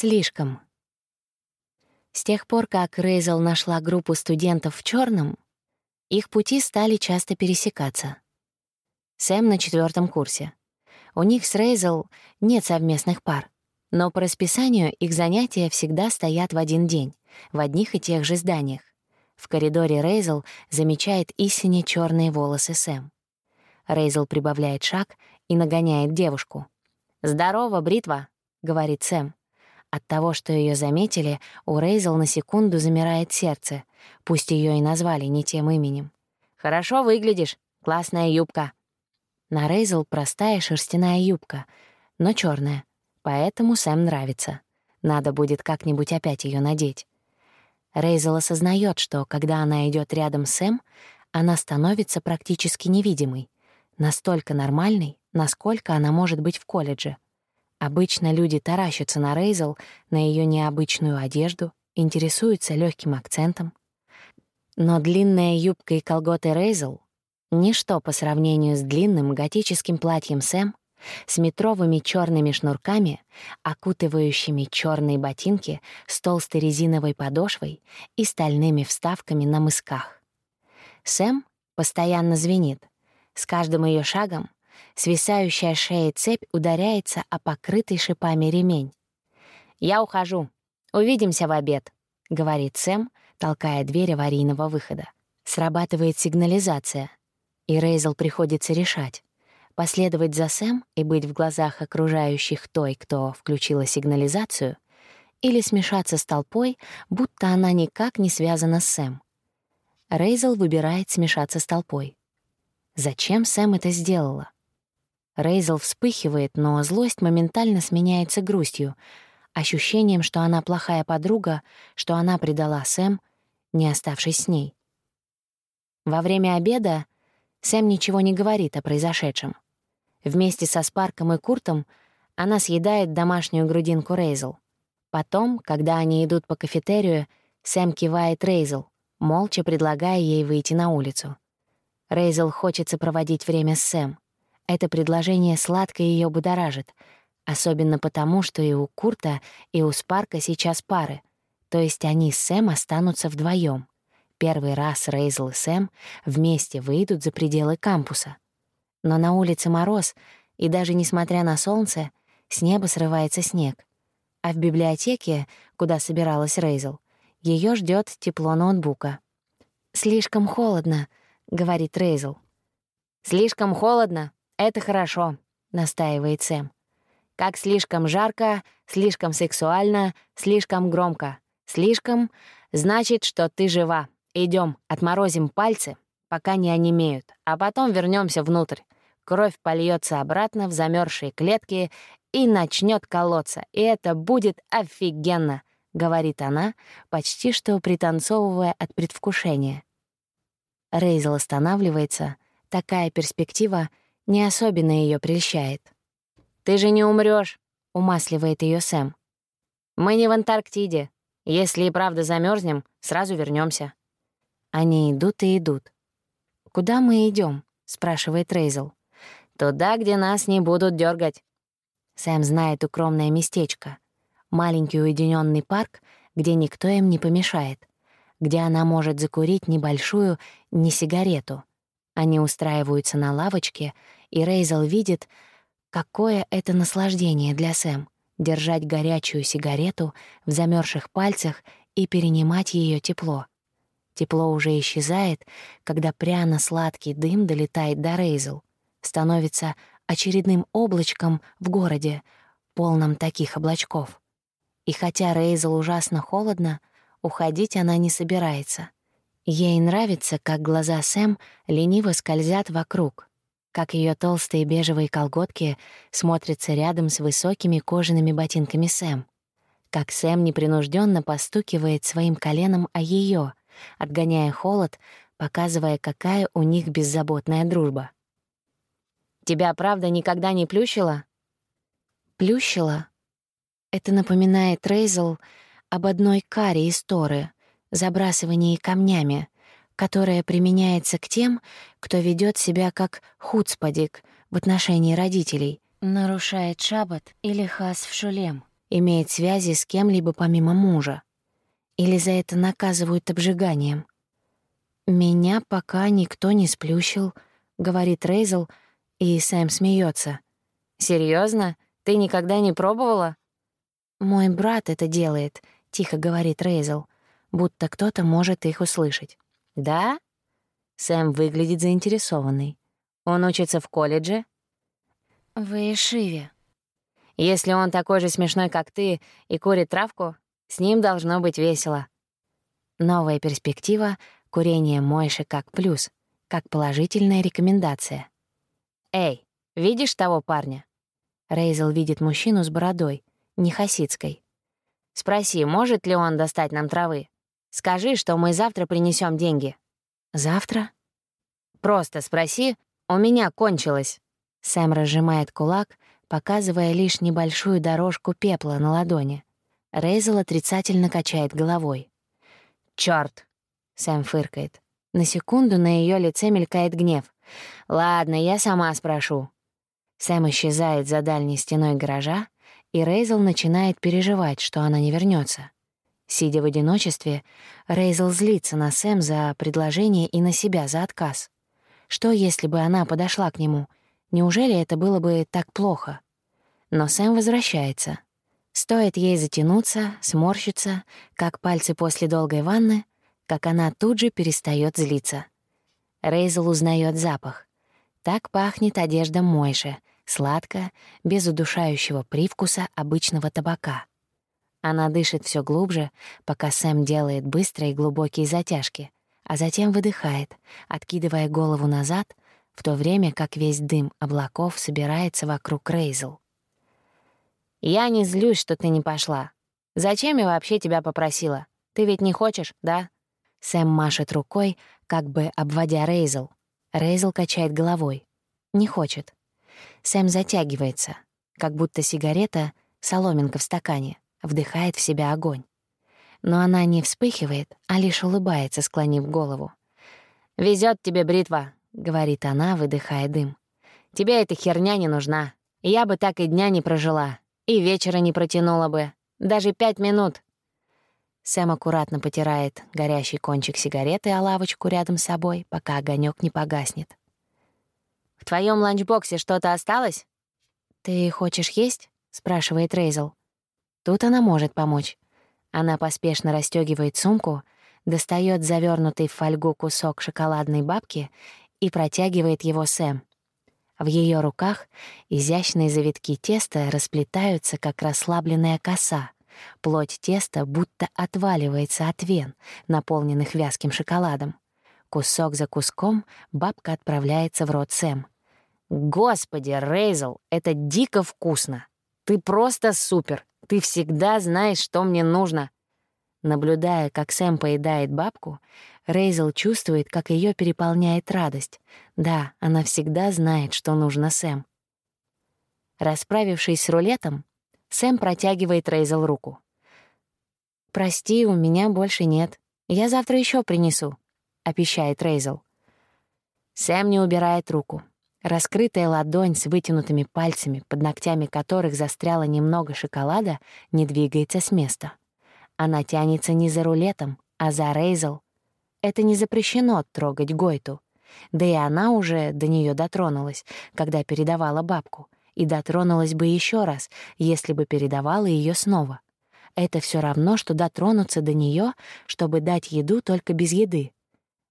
Слишком. С тех пор, как Рейзел нашла группу студентов в черном, их пути стали часто пересекаться. Сэм на четвертом курсе. У них с Рейзел нет совместных пар, но по расписанию их занятия всегда стоят в один день, в одних и тех же зданиях. В коридоре Рейзел замечает истине черные волосы Сэм. Рейзел прибавляет шаг и нагоняет девушку. «Здорово, бритва!» — говорит Сэм. От того, что ее заметили, у Рейзел на секунду замирает сердце, пусть ее и назвали не тем именем. «Хорошо выглядишь, классная юбка». На Рейзел простая шерстяная юбка, но черная, поэтому Сэм нравится. Надо будет как-нибудь опять ее надеть. Рейзел осознает, что, когда она идет рядом с Сэм, она становится практически невидимой, настолько нормальной, насколько она может быть в колледже — Обычно люди таращатся на Рейзел, на ее необычную одежду, интересуются легким акцентом. Но длинная юбка и колготы Рейзел — ничто по сравнению с длинным готическим платьем Сэм, с метровыми черными шнурками, окутывающими черные ботинки с толстой резиновой подошвой и стальными вставками на мысках. Сэм постоянно звенит. С каждым ее шагом Свисающая шея цепь ударяется о покрытый шипами ремень. «Я ухожу. Увидимся в обед», — говорит Сэм, толкая дверь аварийного выхода. Срабатывает сигнализация, и Рейзел приходится решать, последовать за Сэм и быть в глазах окружающих той, кто включила сигнализацию, или смешаться с толпой, будто она никак не связана с Сэм. Рейзел выбирает смешаться с толпой. Зачем Сэм это сделала? Рейзел вспыхивает, но злость моментально сменяется грустью, ощущением, что она плохая подруга, что она предала Сэм, не оставшись с ней. Во время обеда Сэм ничего не говорит о произошедшем. Вместе со Спарком и Куртом она съедает домашнюю грудинку Рейзел. Потом, когда они идут по кафетерию, Сэм кивает Рейзел, молча предлагая ей выйти на улицу. Рейзел хочется проводить время с Сэм. Это предложение сладко ее будоражит, особенно потому, что и у Курта, и у Спарка сейчас пары, то есть они с Сэм останутся вдвоем. Первый раз Рейзл и Сэм вместе выйдут за пределы кампуса. Но на улице мороз, и даже несмотря на солнце, с неба срывается снег. А в библиотеке, куда собиралась Рейзл, ее ждет тепло ноутбука. «Слишком холодно», — говорит Рейзл. «Слишком холодно? «Это хорошо», — настаивает Сэм. «Как слишком жарко, слишком сексуально, слишком громко. Слишком — значит, что ты жива. Идем, отморозим пальцы, пока не онемеют, а потом вернемся внутрь. Кровь польется обратно в замерзшие клетки и начнет колоться, и это будет офигенно», — говорит она, почти что пританцовывая от предвкушения. Рейзел останавливается. Такая перспектива — не особенно ее прельщает. «Ты же не умрешь, умасливает ее Сэм. «Мы не в Антарктиде. Если и правда замерзнем, сразу вернемся. Они идут и идут. «Куда мы идем? спрашивает Рейзел. «Туда, где нас не будут дергать. Сэм знает укромное местечко. Маленький уединенный парк, где никто им не помешает. Где она может закурить небольшую не сигарету. Они устраиваются на лавочке и Рейзел видит, какое это наслаждение для Сэм — держать горячую сигарету в замерзших пальцах и перенимать ее тепло. Тепло уже исчезает, когда пряно-сладкий дым долетает до Рейзел, становится очередным облачком в городе, полном таких облачков. И хотя Рейзел ужасно холодно, уходить она не собирается. Ей нравится, как глаза Сэм лениво скользят вокруг, как ее толстые бежевые колготки смотрятся рядом с высокими кожаными ботинками Сэм, как Сэм непринужденно постукивает своим коленом о ее, отгоняя холод, показывая, какая у них беззаботная дружба. «Тебя, правда, никогда не плющило?» «Плющило?» Это напоминает Рейзел об одной каре из Торы, забрасывании камнями, которое применяется к тем, кто ведет себя как хуцпадик в отношении родителей, нарушает шаббат или хас в шулем, имеет связи с кем-либо помимо мужа. Или за это наказывают обжиганием. «Меня пока никто не сплющил», — говорит Рейзел, и Сэм смеется. Серьезно? Ты никогда не пробовала?» «Мой брат это делает», — тихо говорит Рейзел, будто кто-то может их услышать. «Да?» Сэм выглядит заинтересованный. «Он учится в колледже?» «В Ишиве». «Если он такой же смешной, как ты, и курит травку, с ним должно быть весело». Новая перспектива — курение Мойши как плюс, как положительная рекомендация. «Эй, видишь того парня?» Рейзел видит мужчину с бородой, не хасидской. «Спроси, может ли он достать нам травы? Скажи, что мы завтра принесем деньги». «Завтра?» «Просто спроси, у меня кончилось». Сэм разжимает кулак, показывая лишь небольшую дорожку пепла на ладони. Рейзел отрицательно качает головой. «Чёрт!» — Сэм фыркает. На секунду на ее лице мелькает гнев. «Ладно, я сама спрошу». Сэм исчезает за дальней стеной гаража, и Рейзел начинает переживать, что она не вернется. Сидя в одиночестве, Рейзел злится на Сэм за предложение и на себя за отказ. Что, если бы она подошла к нему? Неужели это было бы так плохо? Но Сэм возвращается. Стоит ей затянуться, сморщиться, как пальцы после долгой ванны, как она тут же перестает злиться. Рейзел узнает запах. Так пахнет одежда Мойши, сладко, без удушающего привкуса обычного табака. Она дышит все глубже, пока Сэм делает быстрые глубокие затяжки, а затем выдыхает, откидывая голову назад, в то время как весь дым облаков собирается вокруг Рейзел. «Я не злюсь, что ты не пошла. Зачем я вообще тебя попросила? Ты ведь не хочешь, да?» Сэм машет рукой, как бы обводя Рейзел. Рейзел качает головой. Не хочет. Сэм затягивается, как будто сигарета — соломинка в стакане, вдыхает в себя огонь. Но она не вспыхивает, а лишь улыбается, склонив голову. «Везёт тебе бритва», — говорит она, выдыхая дым. «Тебе эта херня не нужна. Я бы так и дня не прожила, и вечера не протянула бы. Даже пять минут». Сэм аккуратно потирает горящий кончик сигареты о лавочку рядом с собой, пока огонек не погаснет. «В твоем ланчбоксе что-то осталось?» «Ты хочешь есть?» — спрашивает Рейзел. Тут она может помочь. Она поспешно расстегивает сумку, достает завернутый в фольгу кусок шоколадной бабки и протягивает его Сэм. В ее руках изящные завитки теста расплетаются, как расслабленная коса. Плоть теста будто отваливается от вен, наполненных вязким шоколадом. Кусок за куском бабка отправляется в рот Сэм. «Господи, Рейзел, это дико вкусно! Ты просто супер! Ты всегда знаешь, что мне нужно!» Наблюдая, как Сэм поедает бабку, Рейзел чувствует, как ее переполняет радость. Да, она всегда знает, что нужно Сэм. Расправившись с рулетом, Сэм протягивает Рейзел руку. «Прости, у меня больше нет. Я завтра еще принесу», обещает Рейзел. Сэм не убирает руку. Раскрытая ладонь с вытянутыми пальцами, под ногтями которых застряло немного шоколада, не двигается с места. Она тянется не за рулетом, а за Рейзел. Это не запрещено трогать Гойту. Да и она уже до нее дотронулась, когда передавала бабку, и дотронулась бы еще раз, если бы передавала ее снова. Это все равно, что дотронуться до нее, чтобы дать еду только без еды.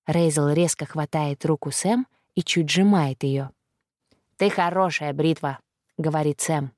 Рейзел резко хватает руку Сэм и чуть сжимает ее. «Ты хорошая, бритва», — говорит Сэм.